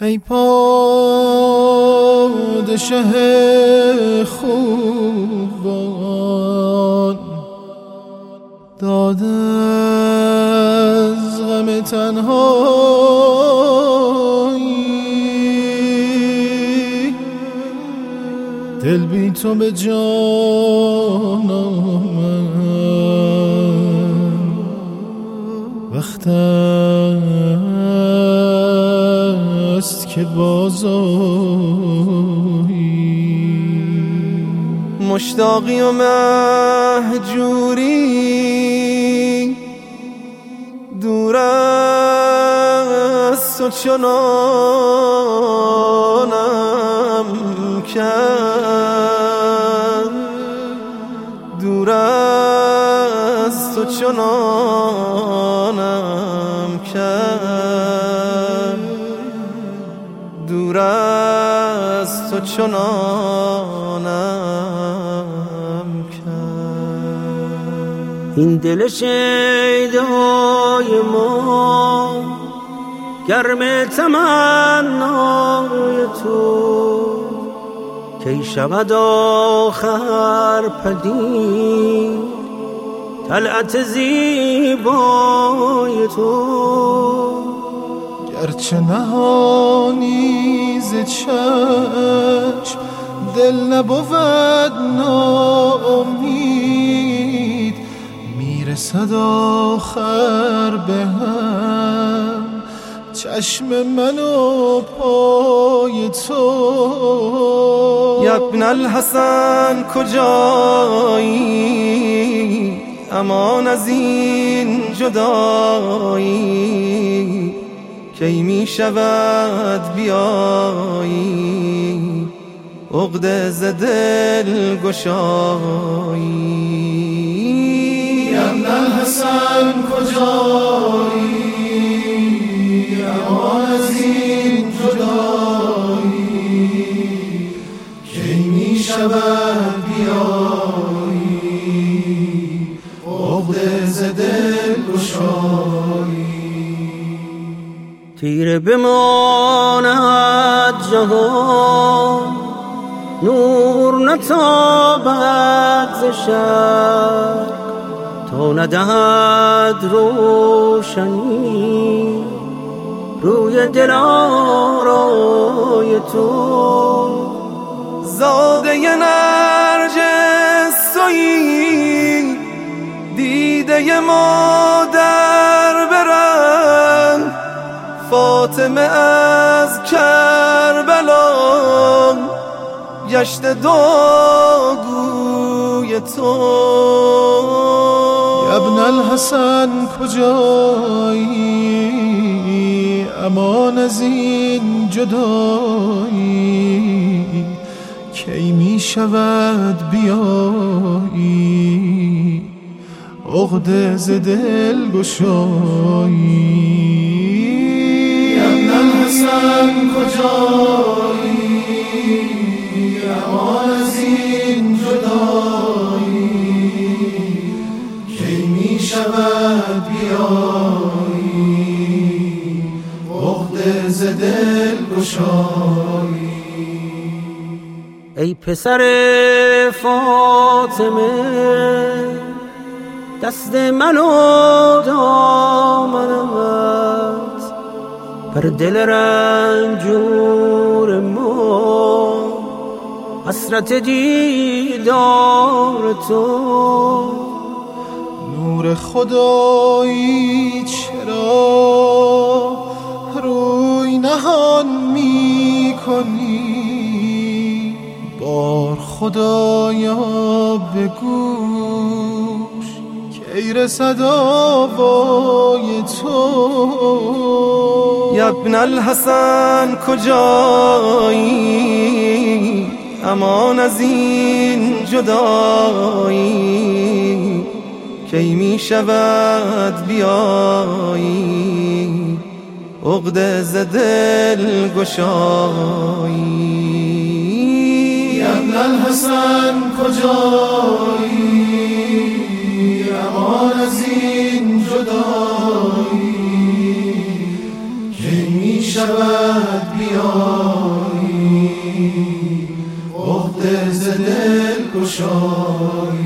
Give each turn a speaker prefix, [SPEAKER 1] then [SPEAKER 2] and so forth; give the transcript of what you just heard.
[SPEAKER 1] ای پادشه خوبان داد از غم تنهایی. دل بی تو به جان وقت است که بازایی
[SPEAKER 2] مشتاقی و مهجوری دور از تو چنانم کرد. دور از تو چنانم کرد. دور از تو چنانم کرد.
[SPEAKER 3] این دل شیدای ما گرم تمنای تو. کی شود آخر پدید؟ طلعت زیبای تو.
[SPEAKER 1] گرچه نهانی ز چشم دل نبود ناامید. می‌رسد آخر به هم چشم من و پای تو.
[SPEAKER 2] یبن الحسن کجایی؟ امان از این جدایی؟ کی می شود بیایی؟ عقد ز دل گشایی.
[SPEAKER 1] یمن الحسن کجایی؟ امان از این جدایی؟ کی می شود بیایی؟
[SPEAKER 3] تیره بماند جهان. نور نتابد ز شرق تا ندهد روشنی. روی دل آرای تو.
[SPEAKER 2] زاده نرجس تویی دیده مادر فاطمه از کربلا گشت داگوی تو.
[SPEAKER 1] ابن الحسن کجایی؟ امان از این جدایی؟ کی می شود بیایی؟ عقد ز دل گشایی؟ الحسن کجایی؟ امان از این جدایی؟ کی می شود بیایی؟ عقد ز دل گشایی؟
[SPEAKER 3] ای پسر فاطمه دست من و دامنت بر دل رنجور ما. حسرت دیدار تو.
[SPEAKER 1] نور خدایی چرا روی نهان می کنی بار خدایا بگوش کی رسد آوای تو؟
[SPEAKER 2] یبن الحسن کجایی؟ امان از این جدایی کی می شود بیایی؟ عقد ز دل گشایی.
[SPEAKER 1] ابن الحسن کجایی؟ امان از این جدایی. دلگشایی